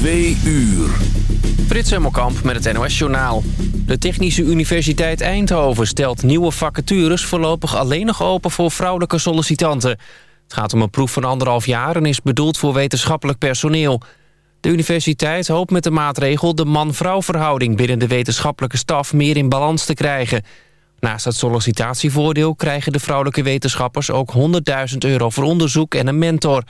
Twee uur. Frits Hemmelkamp met het NOS-journaal. De Technische Universiteit Eindhoven stelt nieuwe vacatures... voorlopig alleen nog open voor vrouwelijke sollicitanten. Het gaat om een proef van anderhalf jaar... en is bedoeld voor wetenschappelijk personeel. De universiteit hoopt met de maatregel... de man-vrouw verhouding binnen de wetenschappelijke staf... meer in balans te krijgen. Naast het sollicitatievoordeel krijgen de vrouwelijke wetenschappers... ook 100.000 euro voor onderzoek en een mentor...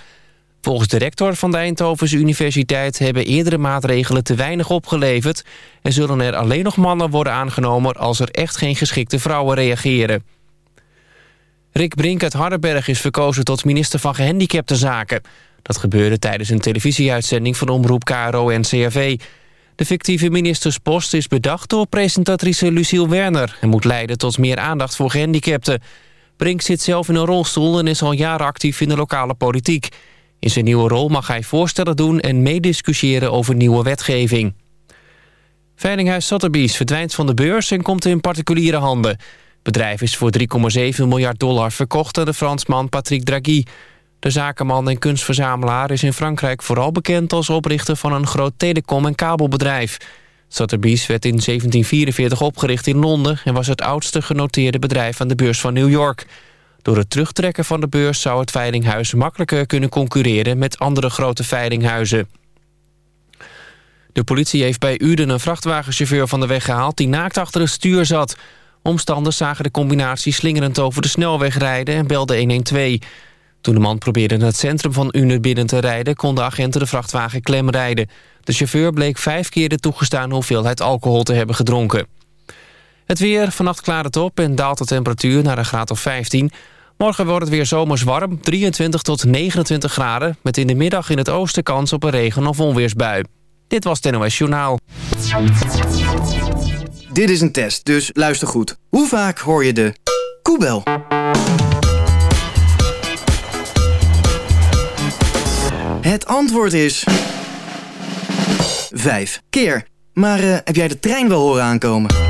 Volgens de rector van de Eindhovense Universiteit hebben eerdere maatregelen te weinig opgeleverd... en zullen er alleen nog mannen worden aangenomen als er echt geen geschikte vrouwen reageren. Rick Brink uit Hardenberg is verkozen tot minister van Gehandicapte Zaken. Dat gebeurde tijdens een televisieuitzending van Omroep KRO en CRV. De fictieve ministerspost is bedacht door presentatrice Luciel Werner... en moet leiden tot meer aandacht voor gehandicapten. Brink zit zelf in een rolstoel en is al jaren actief in de lokale politiek... In zijn nieuwe rol mag hij voorstellen doen en meediscussiëren over nieuwe wetgeving. Veilinghuis Sotheby's verdwijnt van de beurs en komt in particuliere handen. Het bedrijf is voor 3,7 miljard dollar verkocht aan de Fransman Patrick Draghi. De zakenman en kunstverzamelaar is in Frankrijk vooral bekend als oprichter van een groot telecom- en kabelbedrijf. Sotheby's werd in 1744 opgericht in Londen en was het oudste genoteerde bedrijf aan de beurs van New York. Door het terugtrekken van de beurs zou het veilinghuis makkelijker kunnen concurreren met andere grote veilinghuizen. De politie heeft bij Uden een vrachtwagenchauffeur van de weg gehaald die naakt achter het stuur zat. Omstanders zagen de combinatie slingerend over de snelweg rijden en belden 112. Toen de man probeerde naar het centrum van Uden binnen te rijden... kon de agenten de vrachtwagen klemrijden. De chauffeur bleek vijf keer de toegestane hoeveelheid alcohol te hebben gedronken. Het weer, vannacht klaart het op en daalt de temperatuur naar een graad of 15. Morgen wordt het weer zomers warm, 23 tot 29 graden... met in de middag in het oosten kans op een regen- of onweersbui. Dit was het NOS Journaal. Dit is een test, dus luister goed. Hoe vaak hoor je de koebel? Het antwoord is... Vijf keer. Maar uh, heb jij de trein wel horen aankomen?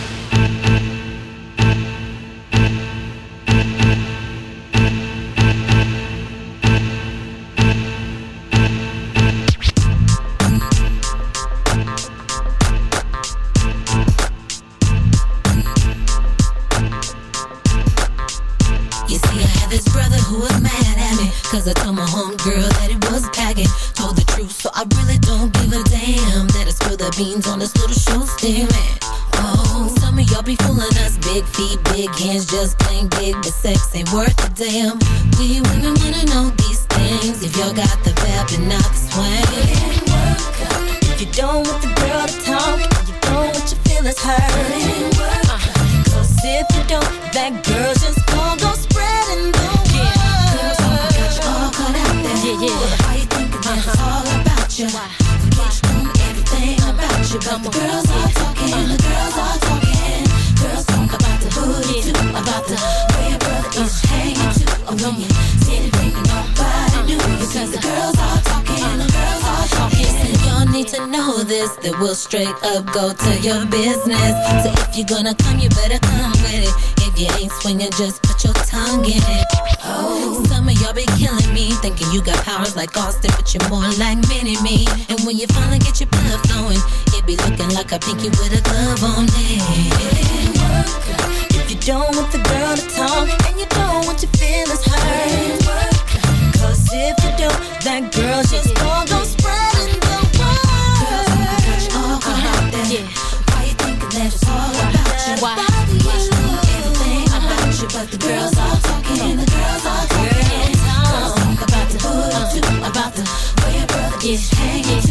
Ain't worth a damn. We women wanna know these things. If y'all got the vibe and not the swing. If you don't want the girl to talk, you don't want your feelings hurt. Uh, Cause if you don't, that girl just gon' go spreading the word. yeah, yeah. Why you thinking that it's all about you? Forget you know everything about you. But the girls are talking, the girls are about your brother is hanging. Oh, when you nobody the girls are talking, the girls are talking. Need to know this, that we'll straight up go to your business. So if you're gonna come, you better come with it. If you ain't swinging, just put your tongue in it. Oh, some of y'all be killing me, thinking you got powers like Austin, but you're more like Mini Me. And when you finally get your blood flowing, it be looking like a pinky with a glove on it. If you don't want the girl to talk, and you don't want your feelings hurt, cause if you don't, that girl just gon' go spreading the word. Girls all come out there. Yeah. Why you thinking that it's all about you? Why? Everything about you, but the girls all talking, and the girls all talking. Girls talk about the hood too, about the way your brother is hanging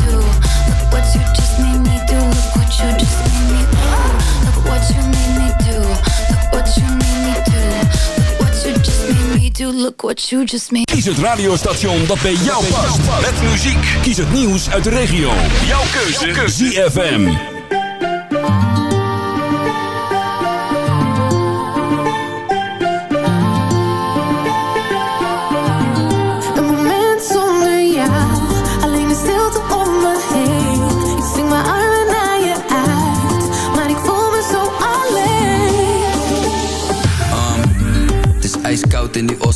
Do. Look what you just made. Kies het radiostation dat bij jou past. Met muziek. Kies het nieuws uit de regio. Jouw keuze. ZFM.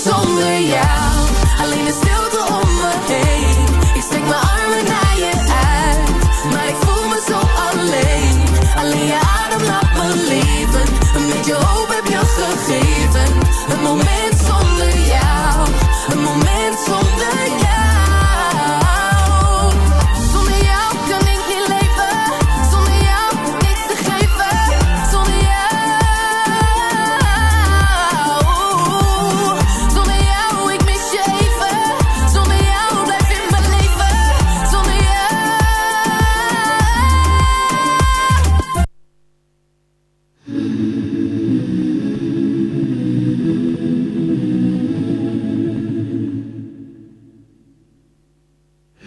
zonder jou.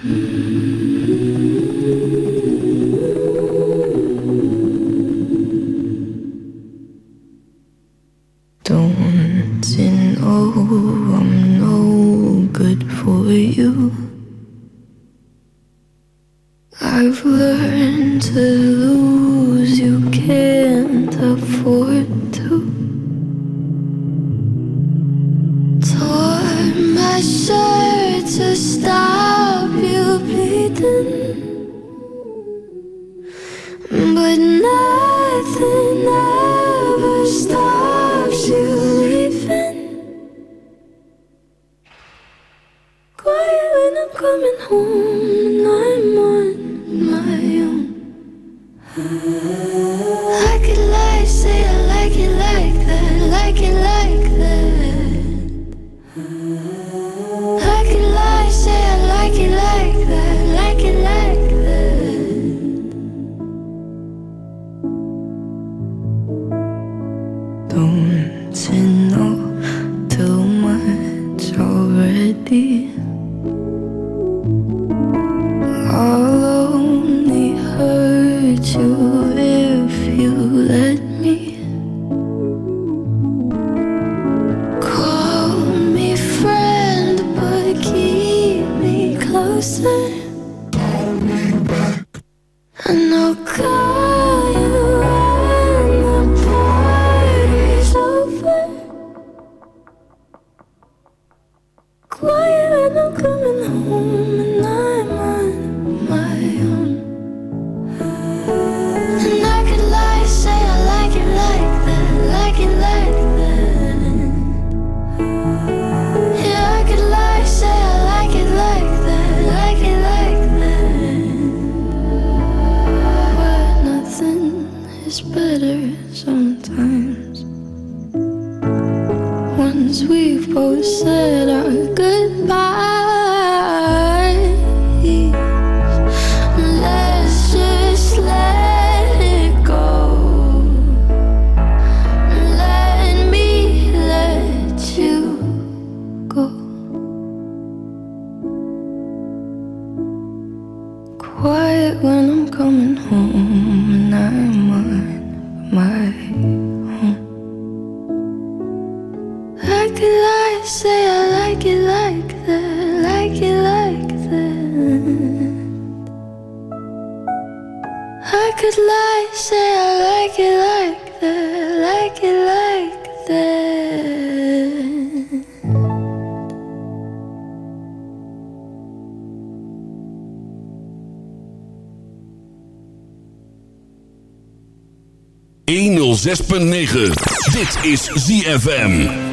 Don't 6.9. Dit is ZFM.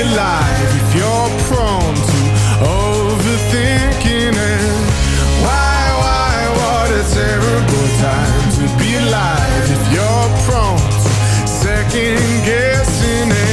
alive if you're prone to overthinking it. Why, why, what a terrible time to be alive if you're prone to second guessing it.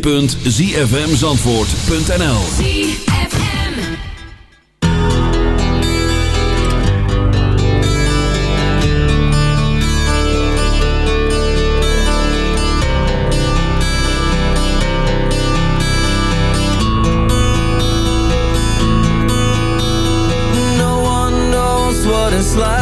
www.zfmzandvoort.nl No one knows what it's like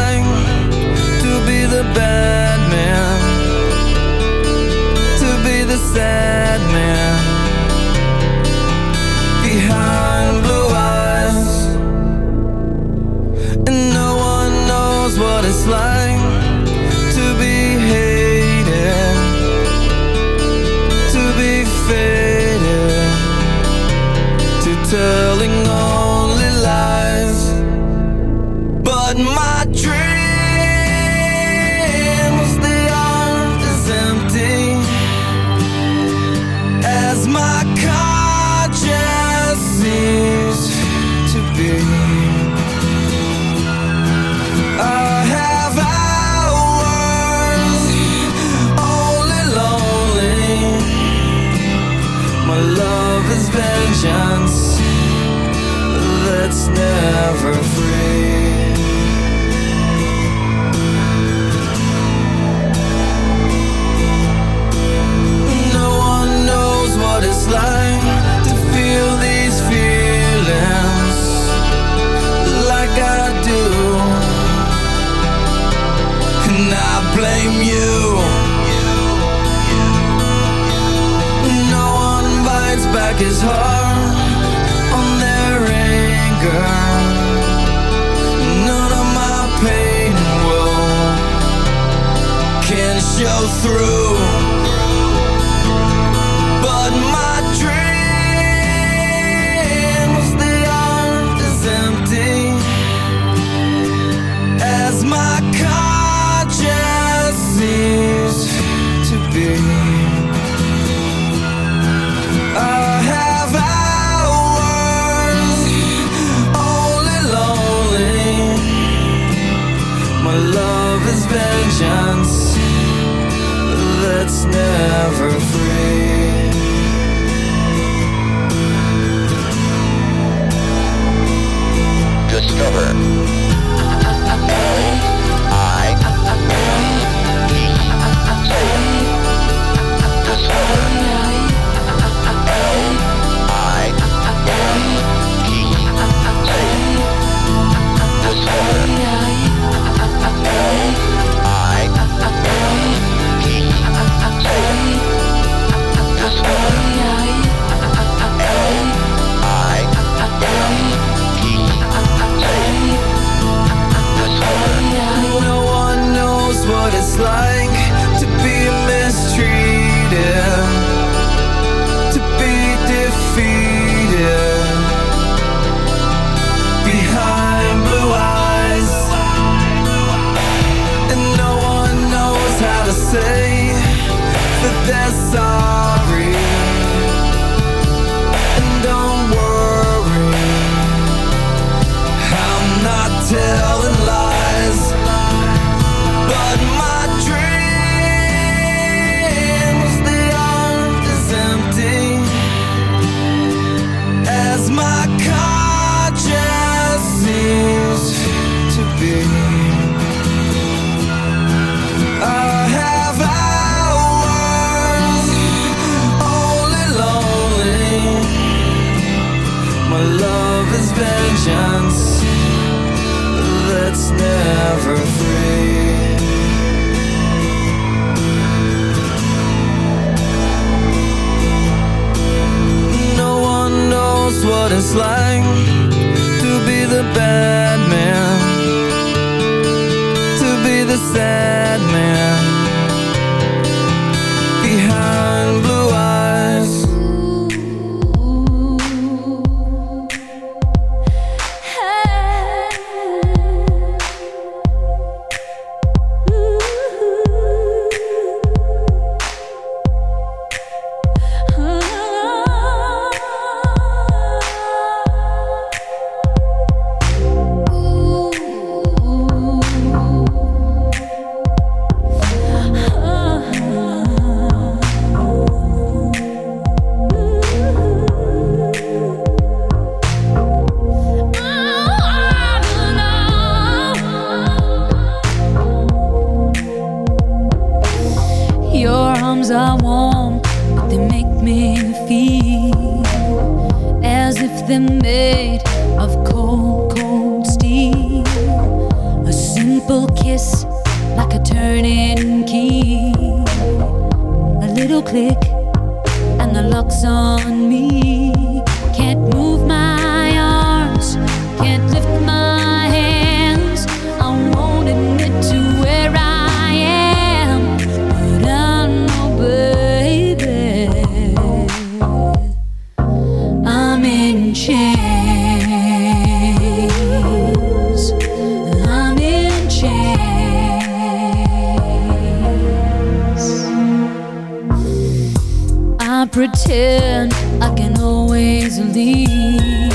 pretend I can always leave.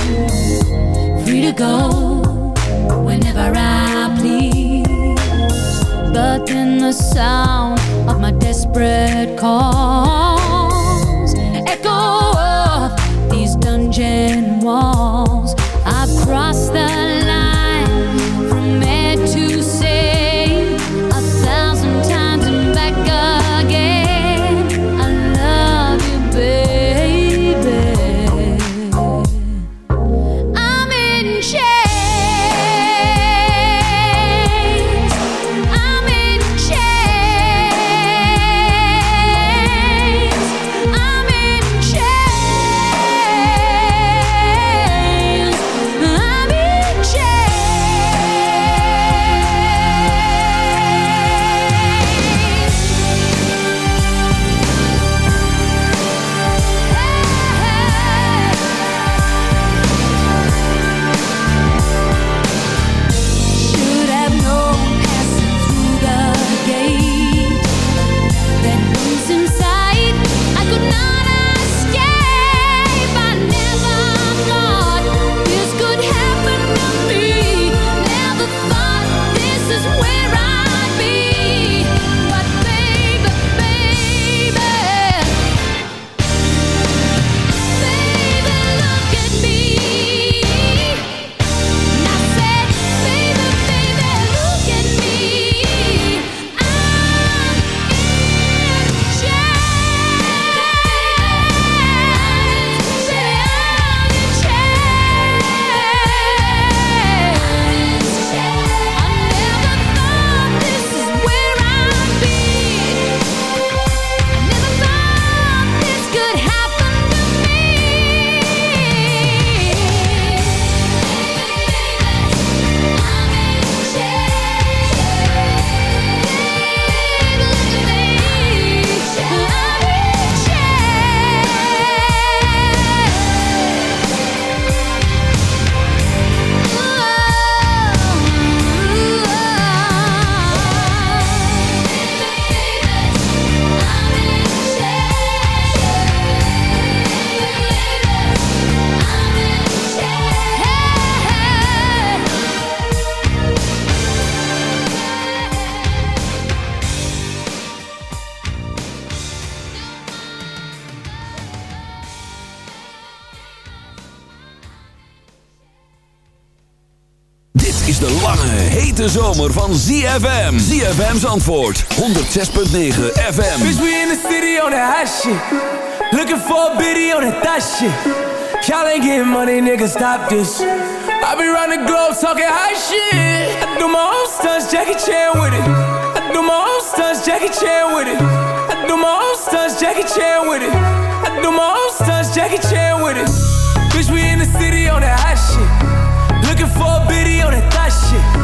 Free to go whenever I please. But in the sound of my desperate calls, echo these dungeon walls. Van ZFM. ZFM's antwoord, 106.9 FM. Bitch, we in the city on that hot shit. Looking for a biddy on that thot shit. Y'all ain't getting money, nigga, stop this. I be round the globe talking high shit. I do my own stunts, Jackie Chan with it. I do my own stunts, Jackie with it. I do my own stunts, Jackie with it. I do my own stunts, with it. Bitch, we in the city on that hot shit. Looking for a biddy on that thot shit.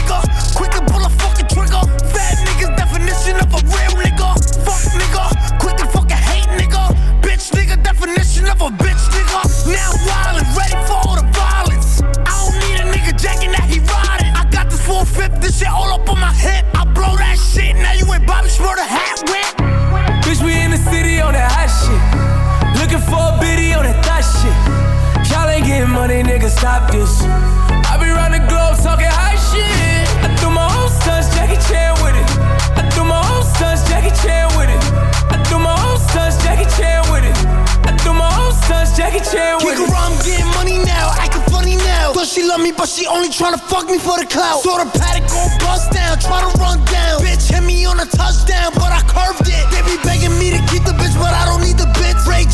stop this. I be round the globe talking high shit. I do my own stunts, Jackie Chan with it. I do my own stunts, Jackie Chan with it. I do my own stunts, Jackie Chan with it. I do my own stunts, Jackie Chan with it. I'm getting money now, acting funny now. Thought she love me, but she only tryna fuck me for the clout. Saw the Patek go bust down, try to run down. Bitch hit me on a touchdown, but I curved it. They be begging me to keep the bitch, but I don't need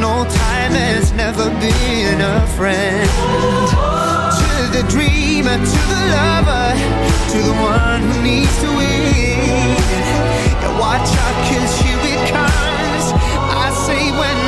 No time has never been a friend. To the dreamer, to the lover, to the one who needs to win. And watch out, cause here it comes. I say when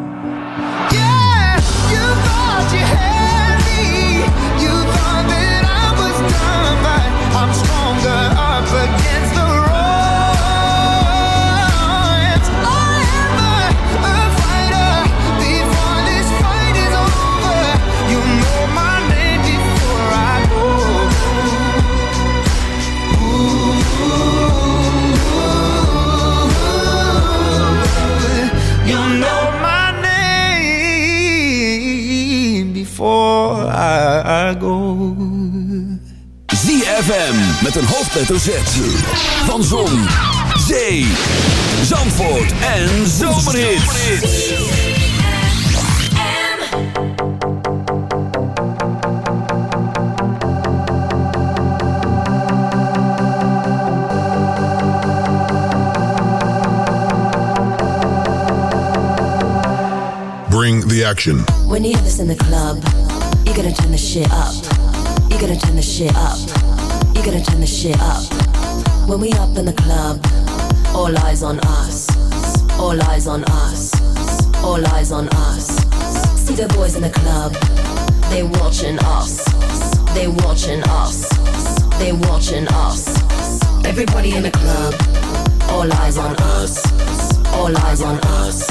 Een hoofdletter Z. Van Zon, Zee, Zandvoort en Zomerhits. Bring the action. When you hear this in the club, you gotta turn the shit up. You gotta turn the shit up. You gotta turn the shit up. When we up in the club, all eyes on us. All eyes on us. All eyes on us. See the boys in the club, they watching us. They watching us. They watching us. Everybody in the club, all eyes on us. All eyes on us.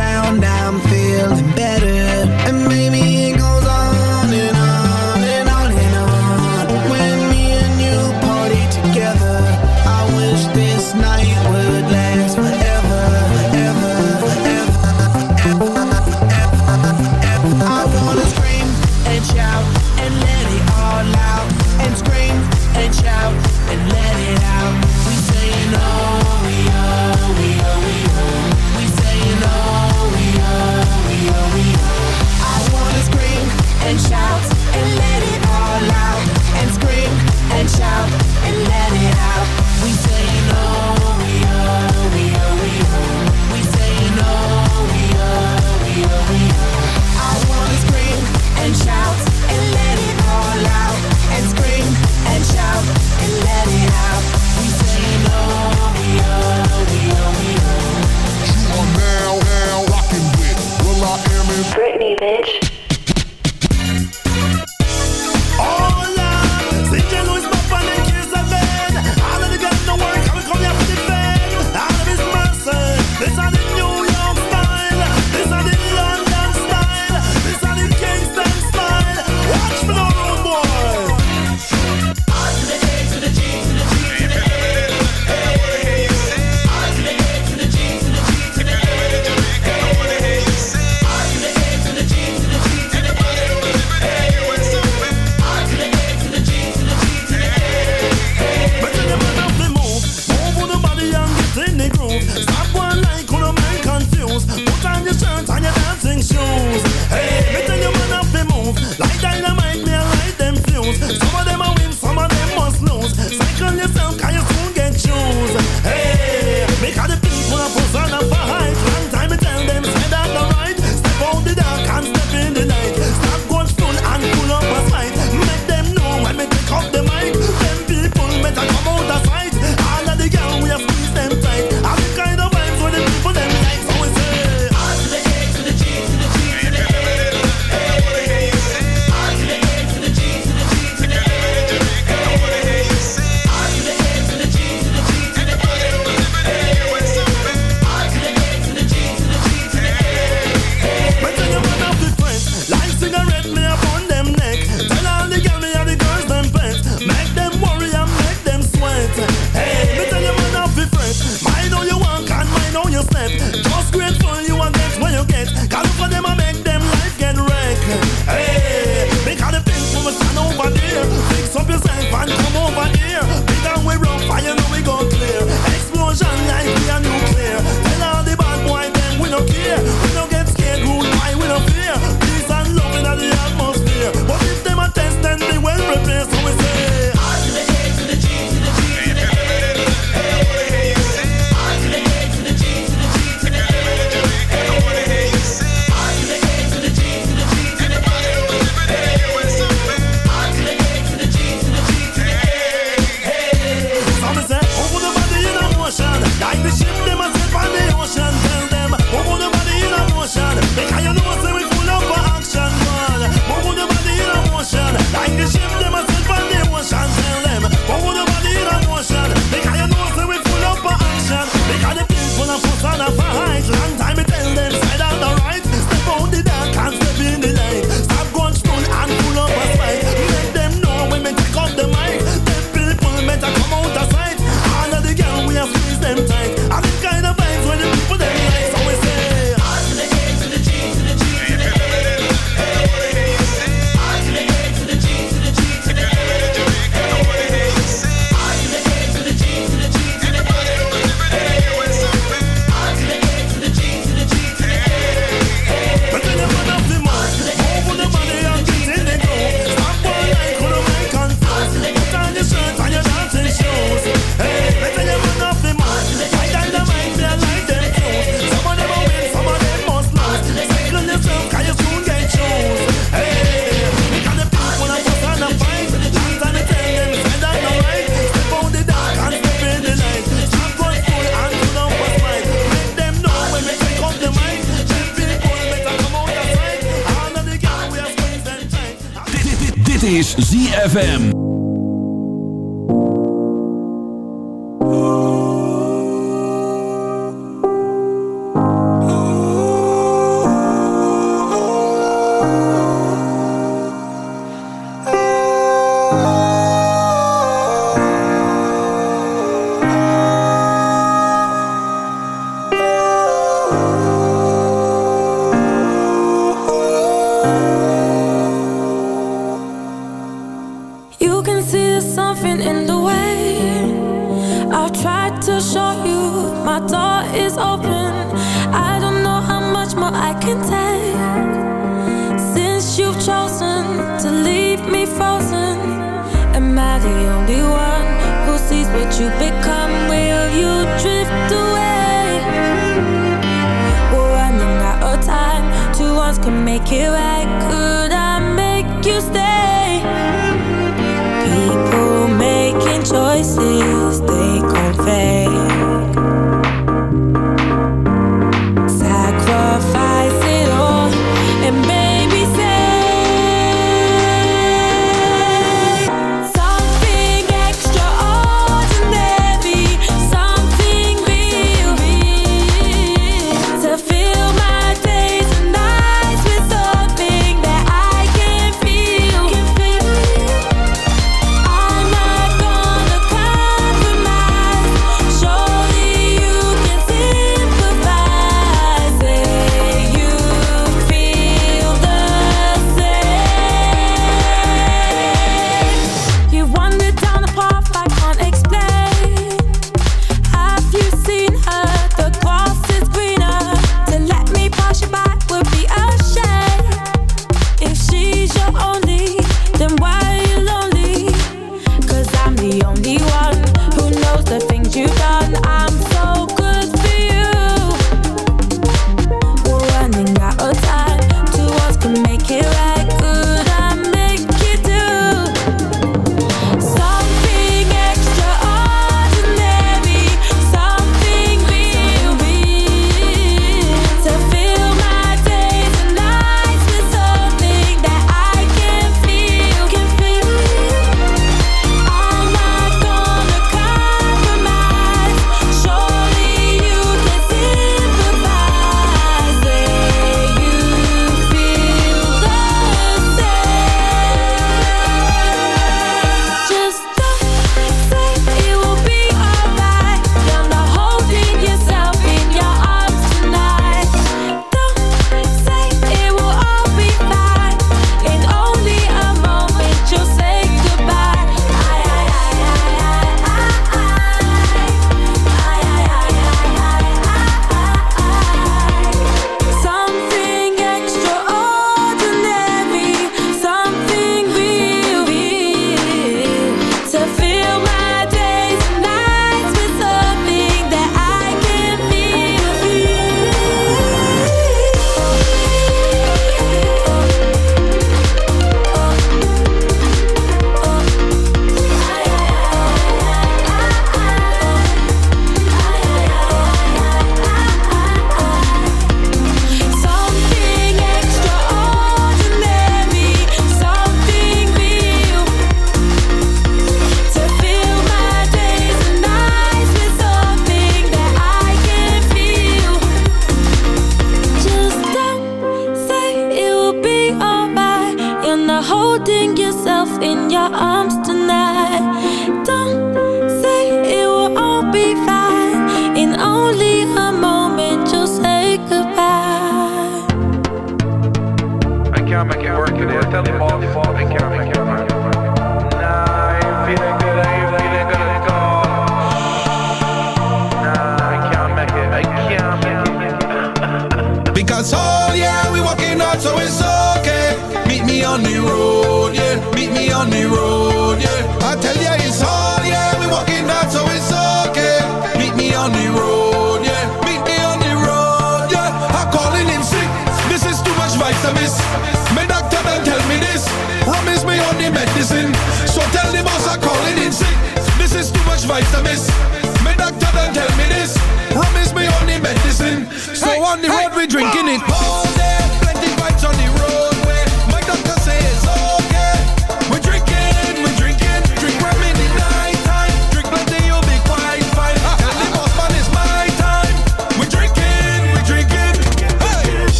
is ZFM.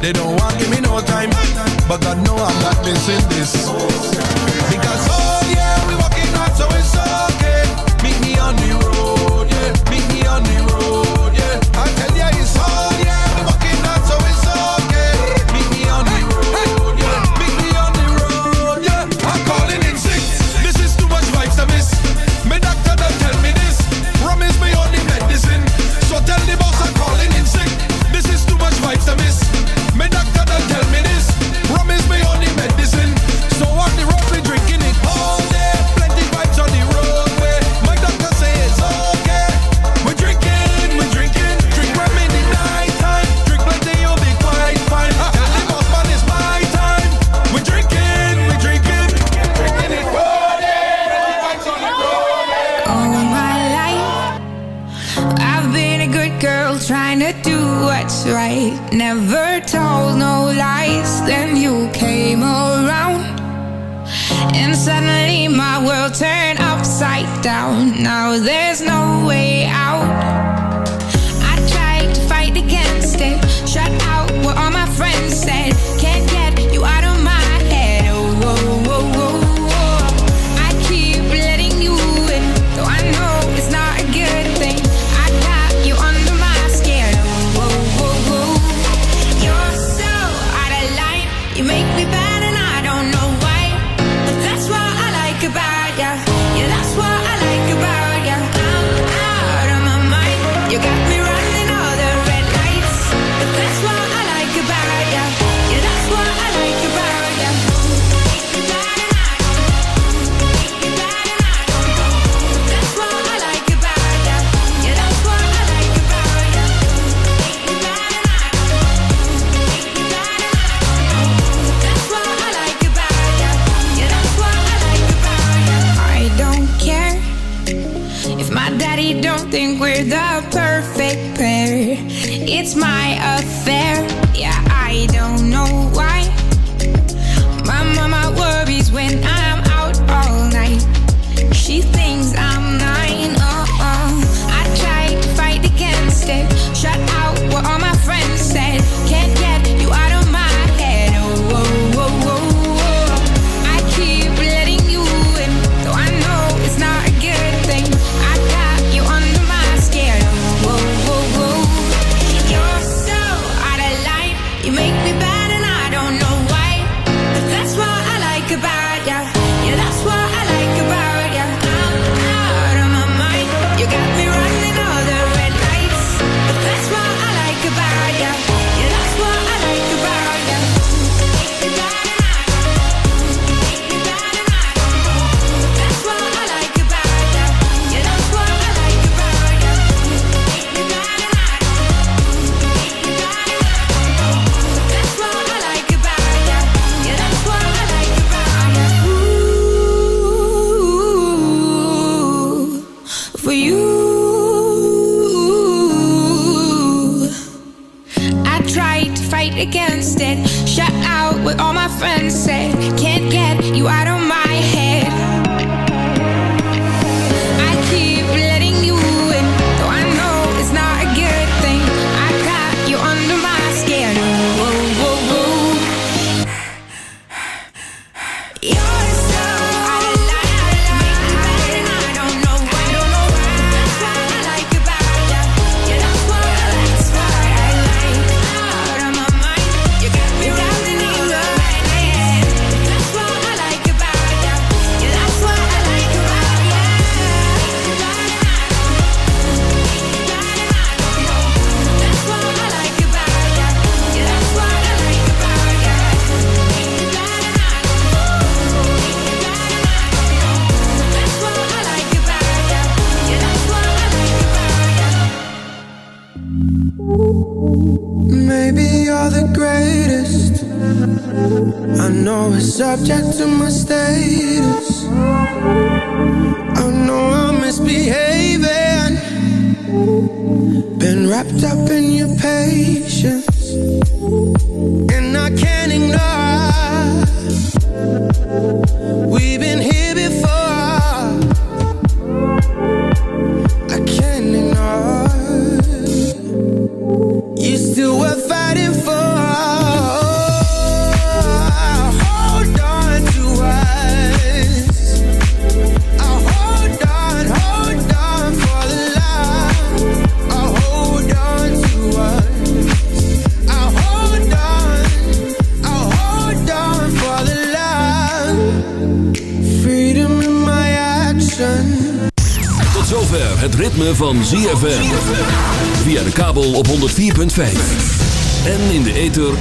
They don't want give me no time, but God know I'm not missing this.